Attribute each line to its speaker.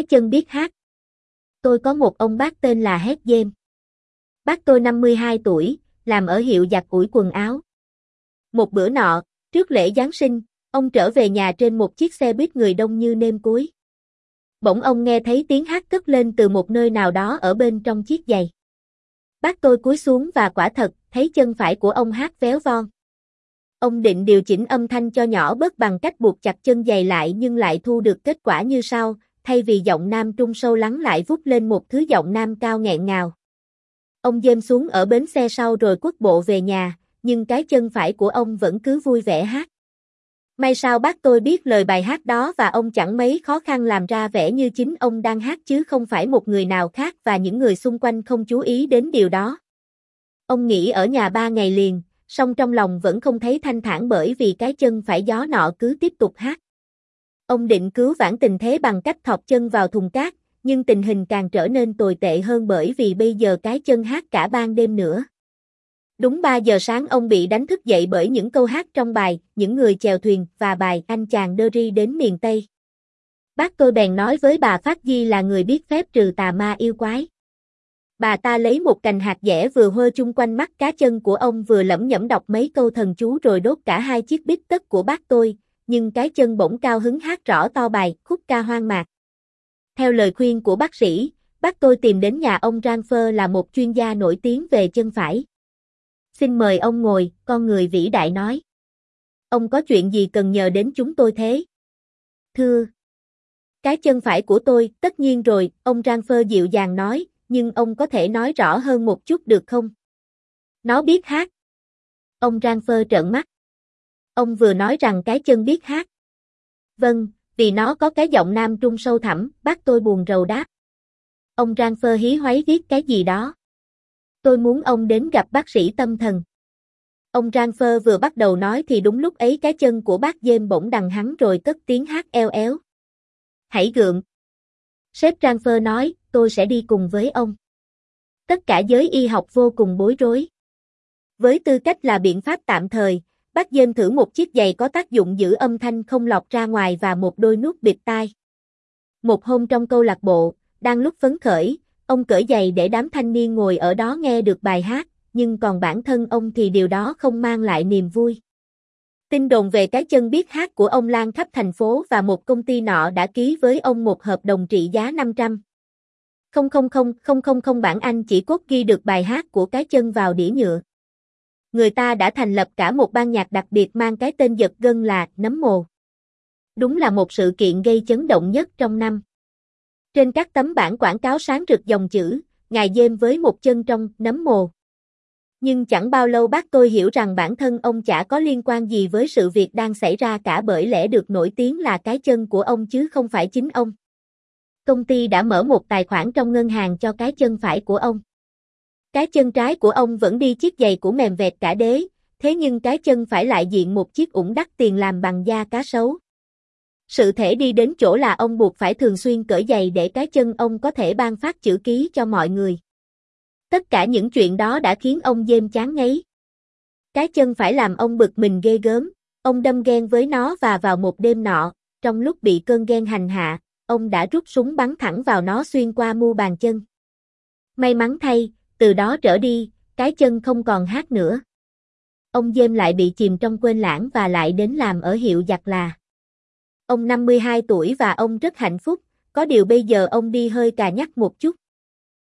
Speaker 1: cái chân biết hát. Tôi có một ông bác tên là Hét Dêm. Bác tôi 52 tuổi, làm ở hiệu giặt ủi quần áo. Một bữa nọ, trước lễ Giáng sinh, ông trở về nhà trên một chiếc xe buýt người đông như nêm cuối. Bỗng ông nghe thấy tiếng hát cất lên từ một nơi nào đó ở bên trong chiếc giày. Bác tôi cúi xuống và quả thật, thấy chân phải của ông hát véo von. Ông định điều chỉnh âm thanh cho nhỏ bớt bằng cách buộc chặt chân giày lại nhưng lại thu được kết quả như sau, thay vì giọng nam trung sâu lắng lại vút lên một thứ giọng nam cao nghẹn ngào. Ông dêm xuống ở bến xe sau rồi quất bộ về nhà, nhưng cái chân phải của ông vẫn cứ vui vẻ hát. May sao bác tôi biết lời bài hát đó và ông chẳng mấy khó khăn làm ra vẻ như chính ông đang hát chứ không phải một người nào khác và những người xung quanh không chú ý đến điều đó. Ông nghỉ ở nhà ba ngày liền, song trong lòng vẫn không thấy thanh thản bởi vì cái chân phải gió nọ cứ tiếp tục hát. Ông định cứu vãn tình thế bằng cách thọc chân vào thùng cát, nhưng tình hình càng trở nên tồi tệ hơn bởi vì bây giờ cái chân hát cả ban đêm nữa. Đúng 3 giờ sáng ông bị đánh thức dậy bởi những câu hát trong bài, những người chèo thuyền và bài anh chàng đơ ri đến miền Tây. Bác tôi bèn nói với bà Phát Di là người biết phép trừ tà ma yêu quái. Bà ta lấy một cành hạt dẻ vừa hơ chung quanh mắt cá chân của ông vừa lẩm nhẩm đọc mấy câu thần chú rồi đốt cả hai chiếc bít tất của bác tôi, nhưng cái chân bỗng cao hứng hát rõ to bài khúc ca hoang mạc. Theo lời khuyên của bác sĩ, bác tôi tìm đến nhà ông Ranfer là một chuyên gia nổi tiếng về chân phải. Xin mời ông ngồi, con người vĩ đại nói. Ông có chuyện gì cần nhờ đến chúng tôi thế? Thưa. Cái chân phải của tôi, tất nhiên rồi, ông Ranfer dịu dàng nói, nhưng ông có thể nói rõ hơn một chút được không? Nó biết hát. Ông Ranfer trợn mắt. Ông vừa nói rằng cái chân biết hát. Vâng, vì nó có cái giọng nam trung sâu thẳm, bác tôi buồn rầu đáp. Ông Ranfer hí hoáy viết cái gì đó. Tôi muốn ông đến gặp bác sĩ tâm thần. Ông Ranfer vừa bắt đầu nói thì đúng lúc ấy cái chân của bác dêm bỗng đằng hắn rồi cất tiếng hát eo éo. Hãy gượng. Sếp Ranfer nói, tôi sẽ đi cùng với ông. Tất cả giới y học vô cùng bối rối. Với tư cách là biện pháp tạm thời, bác dêm thử một chiếc giày có tác dụng giữ âm thanh không lọt ra ngoài và một đôi nút bịt tai. Một hôm trong câu lạc bộ, đang lúc phấn khởi, ông cởi giày để đám thanh niên ngồi ở đó nghe được bài hát, nhưng còn bản thân ông thì điều đó không mang lại niềm vui. Tin đồn về cái chân biết hát của ông lan khắp thành phố và một công ty nọ đã ký với ông một hợp đồng trị giá 500. Không không không, không không không bản Anh chỉ cốt ghi được bài hát của cái chân vào đĩa nhựa. Người ta đã thành lập cả một ban nhạc đặc biệt mang cái tên giật gân là Nấm Mồ. Đúng là một sự kiện gây chấn động nhất trong năm. Trên các tấm bảng quảng cáo sáng rực dòng chữ, ngài dêm với một chân trong nấm mồ. Nhưng chẳng bao lâu bác tôi hiểu rằng bản thân ông chả có liên quan gì với sự việc đang xảy ra cả bởi lẽ được nổi tiếng là cái chân của ông chứ không phải chính ông. Công ty đã mở một tài khoản trong ngân hàng cho cái chân phải của ông. Cái chân trái của ông vẫn đi chiếc giày của mềm vẹt cả đế, thế nhưng cái chân phải lại diện một chiếc ủng đắt tiền làm bằng da cá sấu. Sự thể đi đến chỗ là ông buộc phải thường xuyên cởi giày để cái chân ông có thể ban phát chữ ký cho mọi người. Tất cả những chuyện đó đã khiến ông dêm chán ngấy. Cái chân phải làm ông bực mình ghê gớm, ông đâm ghen với nó và vào một đêm nọ, trong lúc bị cơn ghen hành hạ, ông đã rút súng bắn thẳng vào nó xuyên qua mu bàn chân. May mắn thay, từ đó trở đi, cái chân không còn hát nữa. Ông dêm lại bị chìm trong quên lãng và lại đến làm ở hiệu giặt là. Ông 52 tuổi và ông rất hạnh phúc, có điều bây giờ ông đi hơi cà nhắc một chút.